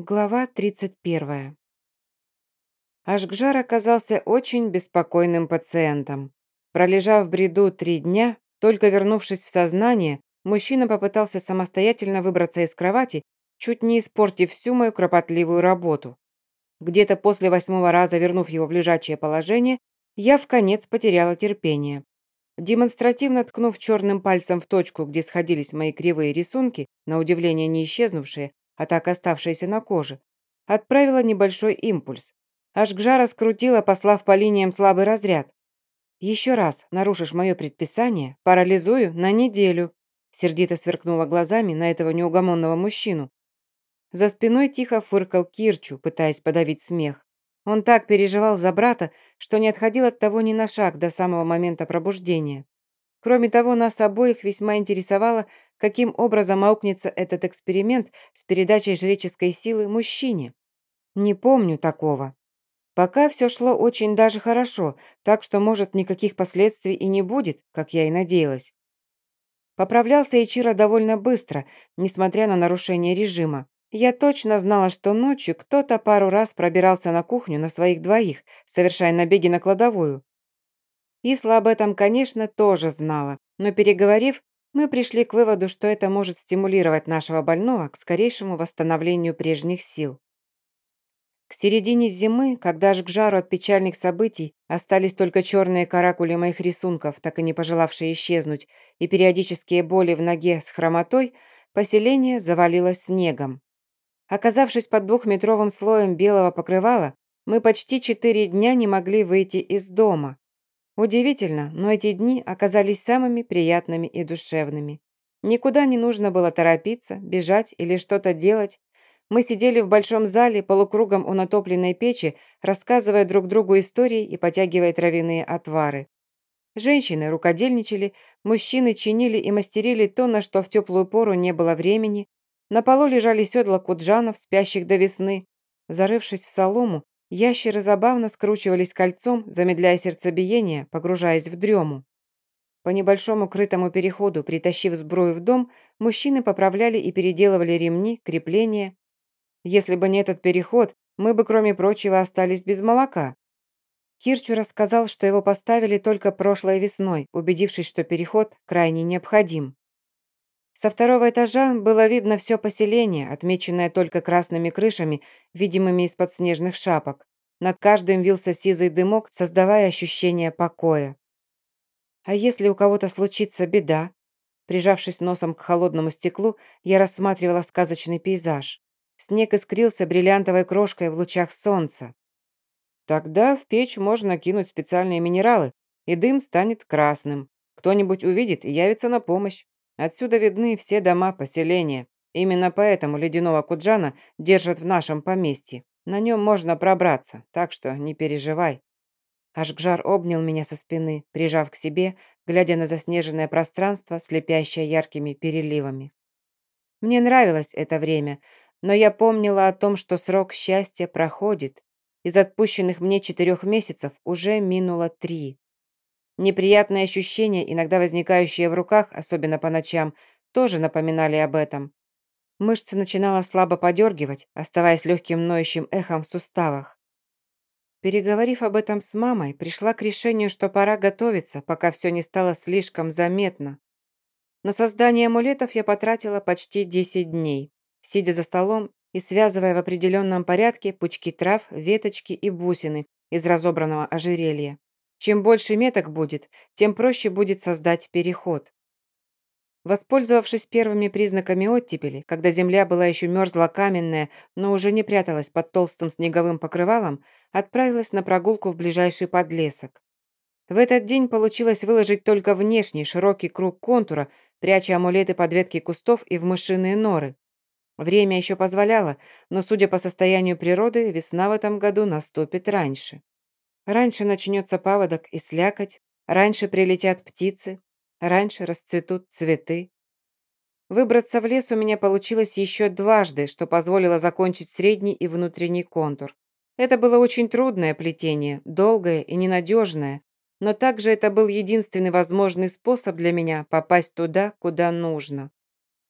Глава 31. Ашгжар оказался очень беспокойным пациентом. Пролежав в бреду три дня, только вернувшись в сознание, мужчина попытался самостоятельно выбраться из кровати, чуть не испортив всю мою кропотливую работу. Где-то после восьмого раза, вернув его в лежачее положение, я в конец потеряла терпение. Демонстративно ткнув черным пальцем в точку, где сходились мои кривые рисунки, на удивление не исчезнувшие, а так оставшаяся на коже, отправила небольшой импульс. Аж Гжара скрутила, послав по линиям слабый разряд. «Еще раз нарушишь мое предписание, парализую на неделю», сердито сверкнула глазами на этого неугомонного мужчину. За спиной тихо фыркал Кирчу, пытаясь подавить смех. Он так переживал за брата, что не отходил от того ни на шаг до самого момента пробуждения. Кроме того, нас обоих весьма интересовало, каким образом аукнется этот эксперимент с передачей жреческой силы мужчине. Не помню такого. Пока все шло очень даже хорошо, так что, может, никаких последствий и не будет, как я и надеялась. Поправлялся Ичиро довольно быстро, несмотря на нарушение режима. Я точно знала, что ночью кто-то пару раз пробирался на кухню на своих двоих, совершая набеги на кладовую. Исла об этом, конечно, тоже знала, но переговорив, мы пришли к выводу, что это может стимулировать нашего больного к скорейшему восстановлению прежних сил. К середине зимы, когда ж к жару от печальных событий остались только черные каракули моих рисунков, так и не пожелавшие исчезнуть, и периодические боли в ноге с хромотой, поселение завалилось снегом. Оказавшись под двухметровым слоем белого покрывала, мы почти четыре дня не могли выйти из дома. Удивительно, но эти дни оказались самыми приятными и душевными. Никуда не нужно было торопиться, бежать или что-то делать. Мы сидели в большом зале полукругом у натопленной печи, рассказывая друг другу истории и потягивая травяные отвары. Женщины рукодельничали, мужчины чинили и мастерили то, на что в теплую пору не было времени. На полу лежали седла куджанов, спящих до весны. Зарывшись в солому, Ящеры забавно скручивались кольцом, замедляя сердцебиение, погружаясь в дрему. По небольшому крытому переходу, притащив сбрую в дом, мужчины поправляли и переделывали ремни, крепления. Если бы не этот переход, мы бы, кроме прочего, остались без молока. Кирчу рассказал, что его поставили только прошлой весной, убедившись, что переход крайне необходим. Со второго этажа было видно все поселение, отмеченное только красными крышами, видимыми из-под снежных шапок. Над каждым вился сизый дымок, создавая ощущение покоя. А если у кого-то случится беда? Прижавшись носом к холодному стеклу, я рассматривала сказочный пейзаж. Снег искрился бриллиантовой крошкой в лучах солнца. Тогда в печь можно кинуть специальные минералы, и дым станет красным. Кто-нибудь увидит и явится на помощь. Отсюда видны все дома поселения. Именно поэтому ледяного куджана держат в нашем поместье. На нем можно пробраться, так что не переживай». Ашгжар обнял меня со спины, прижав к себе, глядя на заснеженное пространство, слепящее яркими переливами. Мне нравилось это время, но я помнила о том, что срок счастья проходит. Из отпущенных мне четырех месяцев уже минуло три. Неприятные ощущения, иногда возникающие в руках, особенно по ночам, тоже напоминали об этом. Мышцы начинала слабо подергивать, оставаясь легким ноющим эхом в суставах. Переговорив об этом с мамой, пришла к решению, что пора готовиться, пока все не стало слишком заметно. На создание амулетов я потратила почти 10 дней, сидя за столом и связывая в определенном порядке пучки трав, веточки и бусины из разобранного ожерелья. Чем больше меток будет, тем проще будет создать переход. Воспользовавшись первыми признаками оттепели, когда земля была еще мерзла каменная, но уже не пряталась под толстым снеговым покрывалом, отправилась на прогулку в ближайший подлесок. В этот день получилось выложить только внешний широкий круг контура, пряча амулеты под ветки кустов и в мышиные норы. Время еще позволяло, но, судя по состоянию природы, весна в этом году наступит раньше. Раньше начнется паводок и слякоть, раньше прилетят птицы, раньше расцветут цветы. Выбраться в лес у меня получилось еще дважды, что позволило закончить средний и внутренний контур. Это было очень трудное плетение, долгое и ненадежное, но также это был единственный возможный способ для меня попасть туда, куда нужно.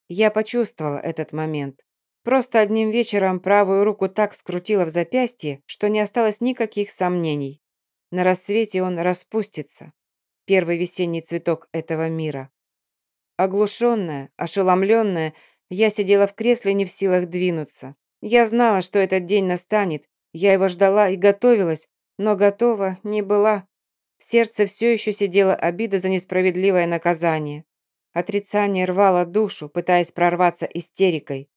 Я почувствовала этот момент. Просто одним вечером правую руку так скрутила в запястье, что не осталось никаких сомнений. На рассвете он распустится. Первый весенний цветок этого мира. Оглушенная, ошеломленная, я сидела в кресле не в силах двинуться. Я знала, что этот день настанет. Я его ждала и готовилась, но готова не была. В сердце все еще сидела обида за несправедливое наказание. Отрицание рвало душу, пытаясь прорваться истерикой.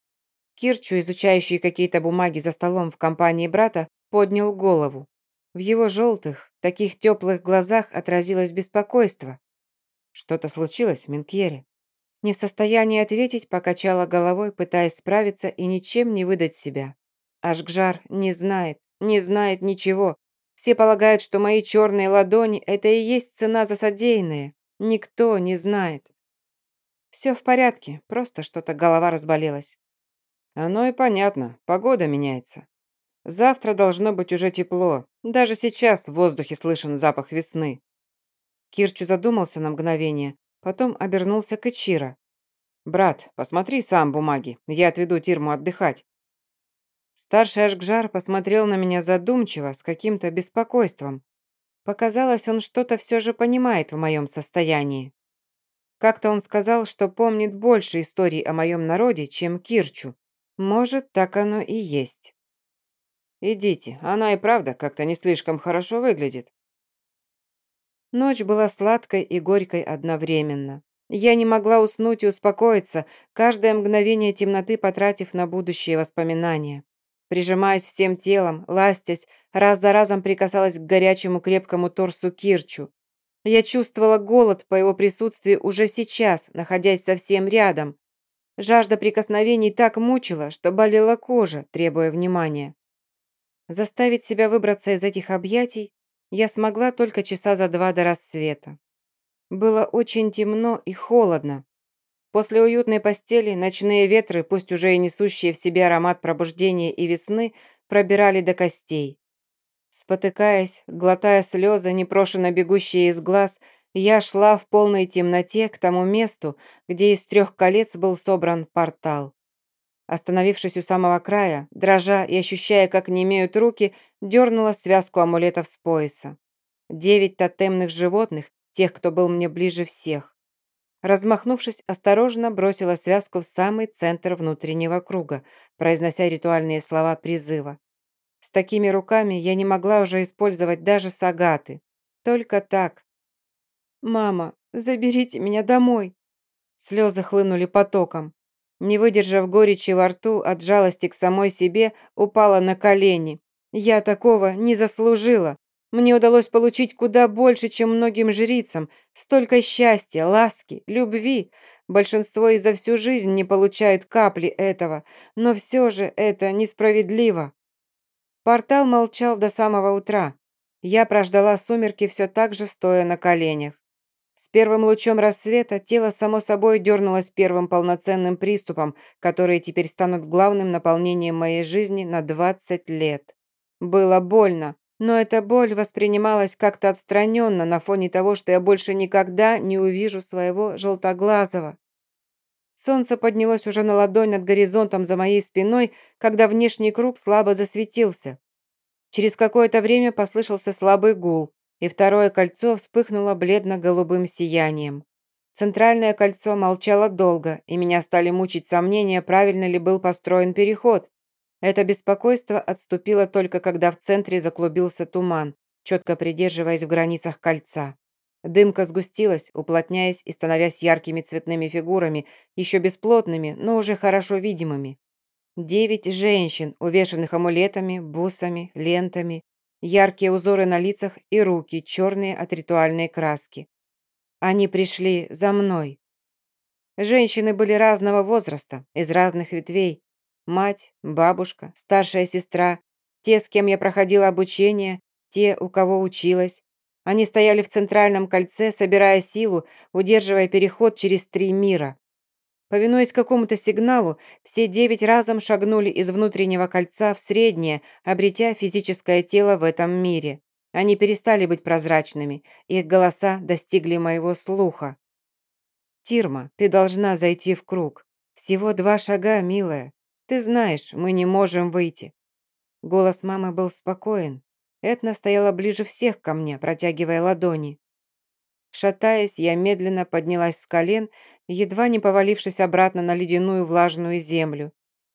Кирчу, изучающий какие-то бумаги за столом в компании брата, поднял голову. В его желтых, таких теплых глазах отразилось беспокойство. «Что-то случилось, Минкьере?» Не в состоянии ответить, покачала головой, пытаясь справиться и ничем не выдать себя. Ашгжар не знает, не знает ничего. Все полагают, что мои черные ладони – это и есть цена за содеянное. Никто не знает. Все в порядке, просто что-то голова разболелась. Оно и понятно, погода меняется. Завтра должно быть уже тепло. Даже сейчас в воздухе слышен запах весны. Кирчу задумался на мгновение, потом обернулся к Ичиро. «Брат, посмотри сам бумаги, я отведу Тирму отдыхать». Старший Ашгжар посмотрел на меня задумчиво, с каким-то беспокойством. Показалось, он что-то все же понимает в моем состоянии. Как-то он сказал, что помнит больше историй о моем народе, чем Кирчу. Может, так оно и есть. «Идите, она и правда как-то не слишком хорошо выглядит». Ночь была сладкой и горькой одновременно. Я не могла уснуть и успокоиться, каждое мгновение темноты потратив на будущие воспоминания. Прижимаясь всем телом, ластясь, раз за разом прикасалась к горячему крепкому торсу Кирчу. Я чувствовала голод по его присутствии уже сейчас, находясь совсем рядом. Жажда прикосновений так мучила, что болела кожа, требуя внимания. Заставить себя выбраться из этих объятий я смогла только часа за два до рассвета. Было очень темно и холодно. После уютной постели ночные ветры, пусть уже и несущие в себе аромат пробуждения и весны, пробирали до костей. Спотыкаясь, глотая слезы, непрошено бегущие из глаз, я шла в полной темноте к тому месту, где из трех колец был собран портал. Остановившись у самого края, дрожа и ощущая, как немеют руки, дернула связку амулетов с пояса. Девять тотемных животных, тех, кто был мне ближе всех. Размахнувшись, осторожно бросила связку в самый центр внутреннего круга, произнося ритуальные слова призыва. С такими руками я не могла уже использовать даже сагаты. Только так. «Мама, заберите меня домой!» Слезы хлынули потоком. Не выдержав горечи во рту от жалости к самой себе, упала на колени. Я такого не заслужила. Мне удалось получить куда больше, чем многим жрицам. Столько счастья, ласки, любви. Большинство и за всю жизнь не получают капли этого. Но все же это несправедливо. Портал молчал до самого утра. Я прождала сумерки все так же, стоя на коленях. С первым лучом рассвета тело само собой дернулось первым полноценным приступом, которые теперь станут главным наполнением моей жизни на 20 лет. Было больно, но эта боль воспринималась как-то отстраненно на фоне того, что я больше никогда не увижу своего желтоглазого. Солнце поднялось уже на ладонь над горизонтом за моей спиной, когда внешний круг слабо засветился. Через какое-то время послышался слабый гул и второе кольцо вспыхнуло бледно-голубым сиянием. Центральное кольцо молчало долго, и меня стали мучить сомнения, правильно ли был построен переход. Это беспокойство отступило только когда в центре заклубился туман, четко придерживаясь в границах кольца. Дымка сгустилась, уплотняясь и становясь яркими цветными фигурами, еще бесплотными, но уже хорошо видимыми. Девять женщин, увешанных амулетами, бусами, лентами, Яркие узоры на лицах и руки, черные от ритуальной краски. Они пришли за мной. Женщины были разного возраста, из разных ветвей. Мать, бабушка, старшая сестра, те, с кем я проходила обучение, те, у кого училась. Они стояли в центральном кольце, собирая силу, удерживая переход через три мира. Повинуясь какому-то сигналу, все девять разом шагнули из внутреннего кольца в среднее, обретя физическое тело в этом мире. Они перестали быть прозрачными, их голоса достигли моего слуха. «Тирма, ты должна зайти в круг. Всего два шага, милая. Ты знаешь, мы не можем выйти». Голос мамы был спокоен. Этна стояла ближе всех ко мне, протягивая ладони. Шатаясь, я медленно поднялась с колен, едва не повалившись обратно на ледяную влажную землю.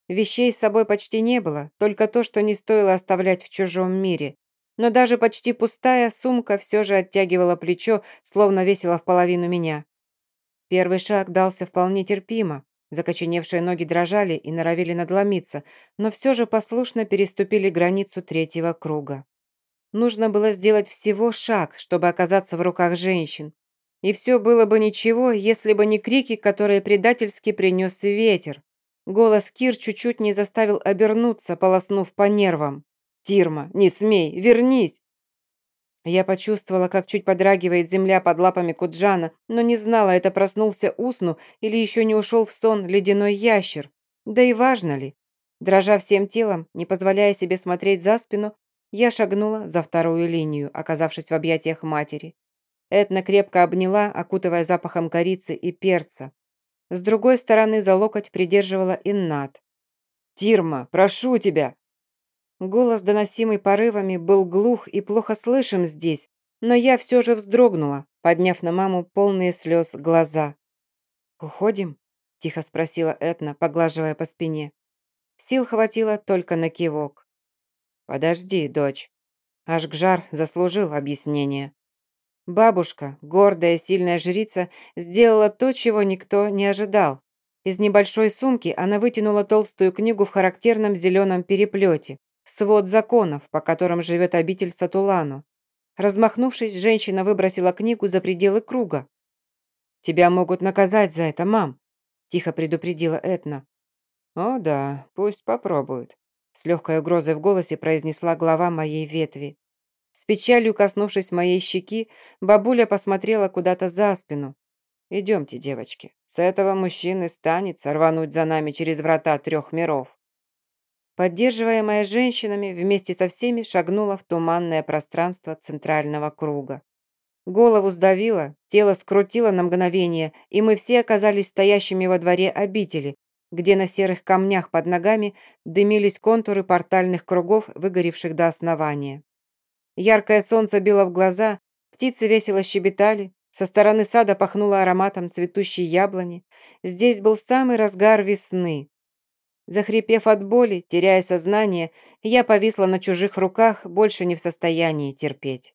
Вещей с собой почти не было, только то, что не стоило оставлять в чужом мире. Но даже почти пустая сумка все же оттягивала плечо, словно весила в половину меня. Первый шаг дался вполне терпимо. Закоченевшие ноги дрожали и норовили надломиться, но все же послушно переступили границу третьего круга. Нужно было сделать всего шаг, чтобы оказаться в руках женщин. И все было бы ничего, если бы не крики, которые предательски принес ветер. Голос Кир чуть-чуть не заставил обернуться, полоснув по нервам. «Тирма, не смей, вернись!» Я почувствовала, как чуть подрагивает земля под лапами Куджана, но не знала, это проснулся Усну или еще не ушел в сон ледяной ящер. Да и важно ли? Дрожа всем телом, не позволяя себе смотреть за спину, я шагнула за вторую линию, оказавшись в объятиях матери. Этна крепко обняла, окутывая запахом корицы и перца. С другой стороны за локоть придерживала Иннат. «Тирма, прошу тебя!» Голос, доносимый порывами, был глух и плохо слышим здесь, но я все же вздрогнула, подняв на маму полные слез глаза. «Уходим?» – тихо спросила Этна, поглаживая по спине. Сил хватило только на кивок. «Подожди, дочь». Ашгжар заслужил объяснение. Бабушка, гордая, сильная жрица, сделала то, чего никто не ожидал. Из небольшой сумки она вытянула толстую книгу в характерном зеленом переплете. Свод законов, по которым живет обитель Сатулану. Размахнувшись, женщина выбросила книгу за пределы круга. «Тебя могут наказать за это, мам», – тихо предупредила Этна. «О да, пусть попробуют», – с легкой угрозой в голосе произнесла глава моей ветви. С печалью коснувшись моей щеки, бабуля посмотрела куда-то за спину. «Идемте, девочки, с этого мужчины станет рвануть за нами через врата трех миров». Поддерживаемая женщинами, вместе со всеми шагнула в туманное пространство центрального круга. Голову сдавило, тело скрутило на мгновение, и мы все оказались стоящими во дворе обители, где на серых камнях под ногами дымились контуры портальных кругов, выгоревших до основания. Яркое солнце било в глаза, птицы весело щебетали, со стороны сада пахнуло ароматом цветущей яблони. Здесь был самый разгар весны. Захрипев от боли, теряя сознание, я повисла на чужих руках, больше не в состоянии терпеть.